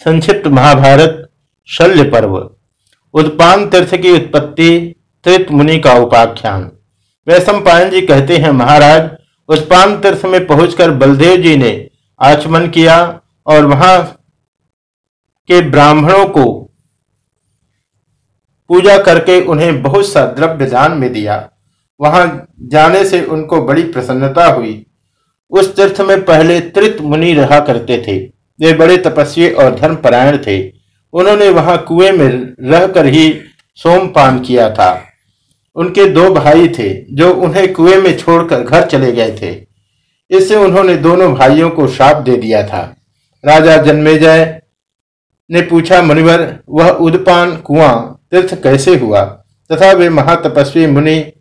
संक्षिप्त महाभारत, शल्य पर्व। उत्पान तीर्थ की उत्पत्ति त्रित मुनि का उपाख्यान। पायन जी कहते हैं, महाराज उत्पान तीर्थ में पहुंचकर बलदेव जी ने आचमन किया और वहाँ के ब्राह्मणों को पूजा करके उन्हें बहुत सा द्रव्य दान में दिया। वहाँ जाने से उनको बड़ी प्रसन्नता हुई। उस तीर्थ में पहले त्रित मुनि रहा करते थे। वे बड़े तपस्वी और धर्मपरायण थे। उन्होंने वहाँ कुएँ में रहकर ही सोमपान किया था। उनके दो भाई थे, जो उन्हें कुएँ में छोड़कर घर चले गए थे। इससे उन्होंने दोनों भाइयों को श्राप दे दिया था। राजा जन्मेजय ने पूछा, मुनिवर, वह उदपान कुआँ तीर्थ कैसे हुआ? तथा वे महातपस्वी मुनि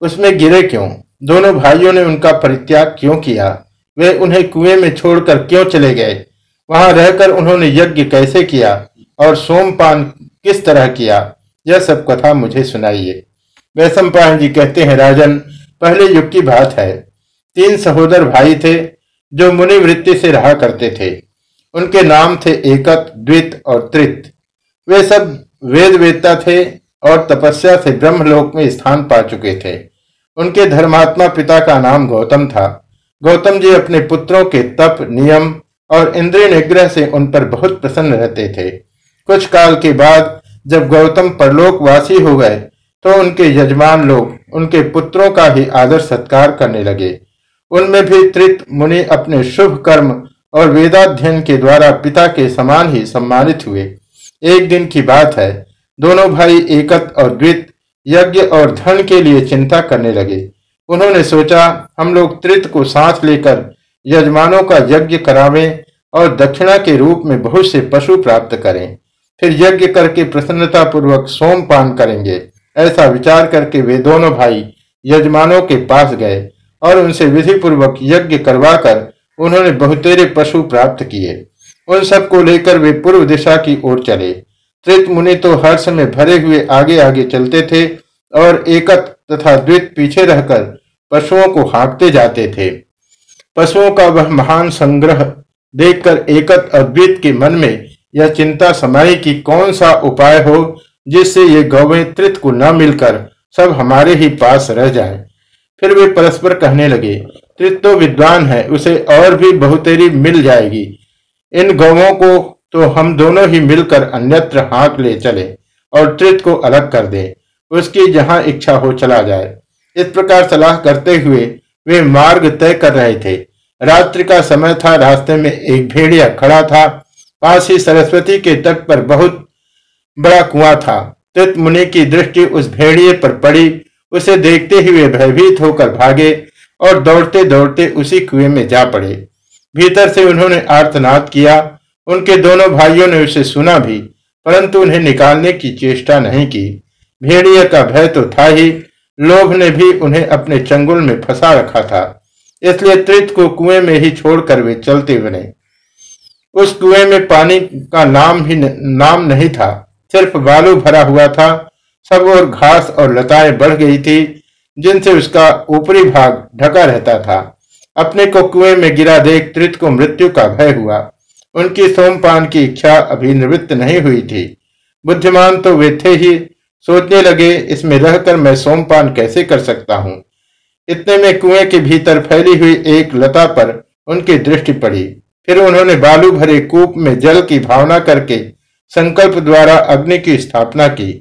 उसमें गिरे क्यों? दोनों भाइयों ने उनका परित्याग क्यों किया? वे उन्हें कुएँ में छोड़कर क्यों चले गए? वहाँ रहकर उन्होंने यज्ञ कैसे किया और सोमपान किस तरह किया? यह सब कथा मुझे सुनाइए। वैशंपायन जी कहते हैं, राजन, पहले युग की बात है। तीन सहोदर भाई थे जो मुनि वृत्ति से रहा करते थे। उनके नाम थे एकत, द्वित और त्रित। वे सब वेद वेदता थे और तपस्या से ब्रह्मलोक में स्थान पा चुके थे। उनके धर्मात्मा पिता का नाम गौतम था। गौतम जी अपने पुत्रों के तप, नियम और इंद्रिय निग्रह से उन पर बहुत प्रसन्न रहते थे। कुछ काल के बाद जब गौतम परलोकवासी हो गए तो उनके यजमान लोग उनके पुत्रों का ही आदर सत्कार करने लगे। उनमें भी त्रित मुनि अपने शुभ कर्म और वेदाध्ययन के द्वारा पिता के समान ही सम्मानित हुए। एक दिन की बात है, दोनों भाई एकत और द्वित यज्ञ और धन के लिए चिंता करने लगे। उन्होंने सोचा, हम लोग त्रित को साथ लेकर यजमानों का यज्ञ करावें और दक्षिणा के रूप में बहुत से पशु प्राप्त करें। फिर यज्ञ करके प्रसन्नता पूर्वक सोमपान करेंगे। ऐसा विचार करके वे दोनों भाई यजमानों के पास गए और उनसे विधि पूर्वक यज्ञ करवाकर उन्होंने बहुतेरे पशु प्राप्त किए। उन सबको लेकर वे पूर्व दिशा की ओर चले। त्रित मुनि तो हर्ष में भरे हुए आगे आगे चलते थे और एकत तथा द्वित पीछे रहकर पशुओं को हाँकते जाते थे। पशुओं का वह महान संग्रह देखकर एकत अद्वित के मन में यह चिंता समाई कि कौन सा उपाय हो जिससे ये गौवें त्रित को न मिलकर सब हमारे ही पास रह जाए। फिर वे परस्पर कहने लगे, त्रित तो विद्वान है, उसे और भी बहुतेरी मिल जाएगी। इन गौवों को तो हम दोनों ही मिलकर अन्यत्र हाँक ले चले और त्रित को अलग कर दें। उसकी जहाँ इच्छा हो चला जाए। इस प्रकार सलाह करते हुए वे मार्ग तय कर रहे थे। रात्रि का समय था, रास्ते में एक भेड़िया खड़ा था। पास ही सरस्वती के तट पर बहुत बड़ा कुआँ था। तित मुनि की दृष्टि उस भेड़िए पर पड़ी। उसे देखते ही वे भयभीत होकर भागे और दौड़ते दौड़ते उसी कुएँ में जा पड़े। भीतर से उन्होंने आर्तनाद किया। उनके दोनों भाइयों ने उसे सुना भी, परंतु उन्हें निकालने की चेष्टा नहीं की। भेड़िए का भय तो था ही। लोभ ने भी उन्हें अपने चंगुल में फंसा रखा था। इसलिए त्रित को कुएँ में ही छोड़कर वे चलते बने। उस कुएँ में पानी का नाम ही न, नाम नहीं था। सिर्फ़ बालू भरा हुआ था। सब और घास और लताएँ बढ़ गई थी जिनसे उसका ऊपरी भाग ढका रहता था। अपने को कुएँ में गिरा देख त्रित को मृत्यु का भय हुआ। उनकी सोमपान की इच्छा अभी निवृत्त नहीं हुई थी। बुद्धिमान तो वे थे ही सोचने लगे, इसमें रहकर मैं सोमपान कैसे कर सकता हूँ? इतने में कुएँ के भीतर फैली हुई एक लता पर उनकी दृष्टि पड़ी। फिर उन्होंने बालू भरे कूप में जल की भावना करके संकल्प द्वारा अग्नि की स्थापना की।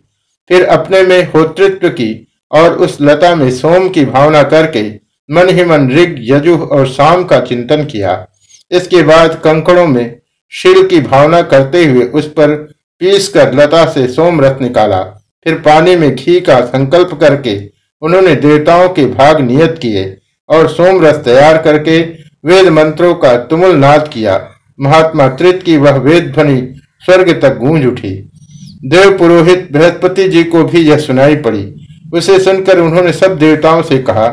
फिर अपने में होतृत्व की और उस लता में सोम की भावना करके मन ही मन ऋग, यजुह और शाम का चिंतन किया। इसके बाद कंकड़ों में शिल की भावना करते हुए उस पर पीस कर लता से सोम रथ निकाला। फिर पानी में घी का संकल्प करके उन्होंने देवताओं के भाग नियत किए और सोम रस तैयार करके वेद मंत्रों का तुमुल नाद किया। महात्मा त्रित की वह वेद ध्वनि स्वर्ग तक गूंज उठी। देव पुरोहित बृहस्पति जी को भी यह सुनाई पड़ी। उसे सुनकर उन्होंने सब देवताओं से कहा,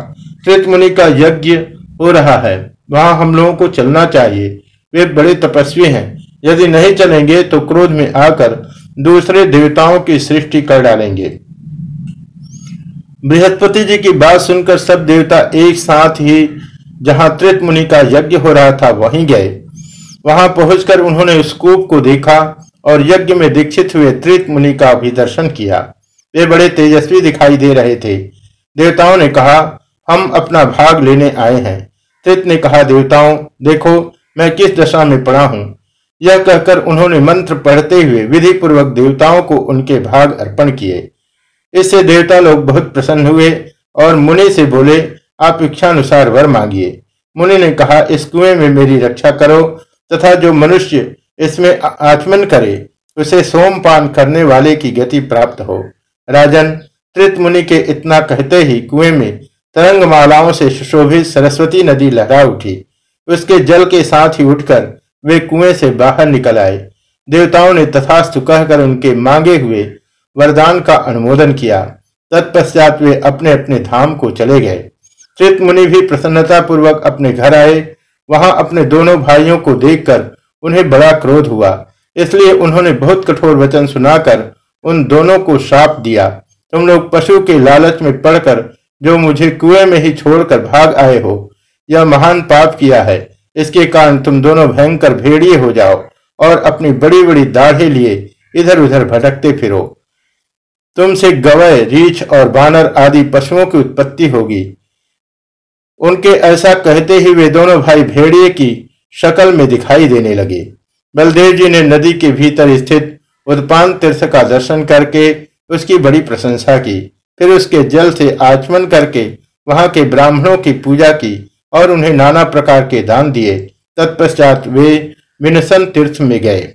त्रित मुनि का यज्ञ हो रहा है। वहाँ हम लोगों को चलना चाहिए। वे बड़े तपस्वी हैं। यदि नहीं चलेंगे तो क्रोध में आकर दूसरे देवताओं की सृष्टि कर डालेंगे। बृहस्पति जी की बात सुनकर सब देवता एक साथ ही जहाँ त्रित मुनि का यज्ञ हो रहा था, वहीं गए। वहाँ पहुंचकर उन्होंने उस कूप को देखा और यज्ञ में दीक्षित हुए त्रित मुनि का भी दर्शन किया। वे बड़े तेजस्वी दिखाई दे रहे थे। देवताओं ने कहा, हम अपना भाग लेने आए हैं। त्रित ने कहा, देवताओं, देखो, मैं किस दशा में पड़ा हूँ? यह कहकर उन्होंने मंत्र पढ़ते हुए विधि पूर्वक देवताओं को उनके भाग अर्पण किए। इससे देवता लोग बहुत प्रसन्न हुए और मुनि से बोले, आप इच्छानुसार वर मांगिए मुनि ने कहा, इस कुएँ में मेरी रक्षा करो तथा जो मनुष्य इसमें आचमन करे, उसे सोमपान करने वाले की गति प्राप्त हो राजन, त्रित मुनि के इतना कहते ही कुएँ में तरंग मालाओं से सुशोभित सरस्वती नदी लहरा उठी। उसके जल के साथ ही उठकर वे कुएँ से बाहर निकल आए। देवताओं ने तथास्तु कहकर उनके मांगे हुए वरदान का अनुमोदन किया। तत्पश्चात वे अपने अपने धाम को चले गए। त्रित मुनि भी प्रसन्नता पूर्वक अपने घर आए। वहाँ अपने दोनों भाइयों को देखकर उन्हें बड़ा क्रोध हुआ। इसलिए उन्होंने बहुत कठोर वचन सुनाकर उन दोनों को श्राप दिया। तुम लोग पशु के लालच में पड़कर जो मुझे कुएँ में ही छोड़कर भाग आए हो, यह महान पाप किया है। इसके कारण तुम दोनों भयंकर भेड़िए हो जाओ और अपनी बड़ी बड़ी दाढ़े लिए इधर उधर भटकते फिरो। तुमसे गवय रीछ और बानर आदि पशुओं की उत्पत्ति होगी। उनके ऐसा कहते ही वे दोनों भाई भेड़िए की शक्ल में दिखाई देने लगे। बलदेव जी ने नदी के भीतर स्थित उत्पान तीर्थ का दर्शन करके उसकी बड़ी प्रशंसा की। फिर उसके जल से आचमन करके वहाँ के ब्राह्मणों की पूजा की। और उन्हें नाना प्रकार के दान दिए। तत्पश्चात वे विनसन तीर्थ में गए।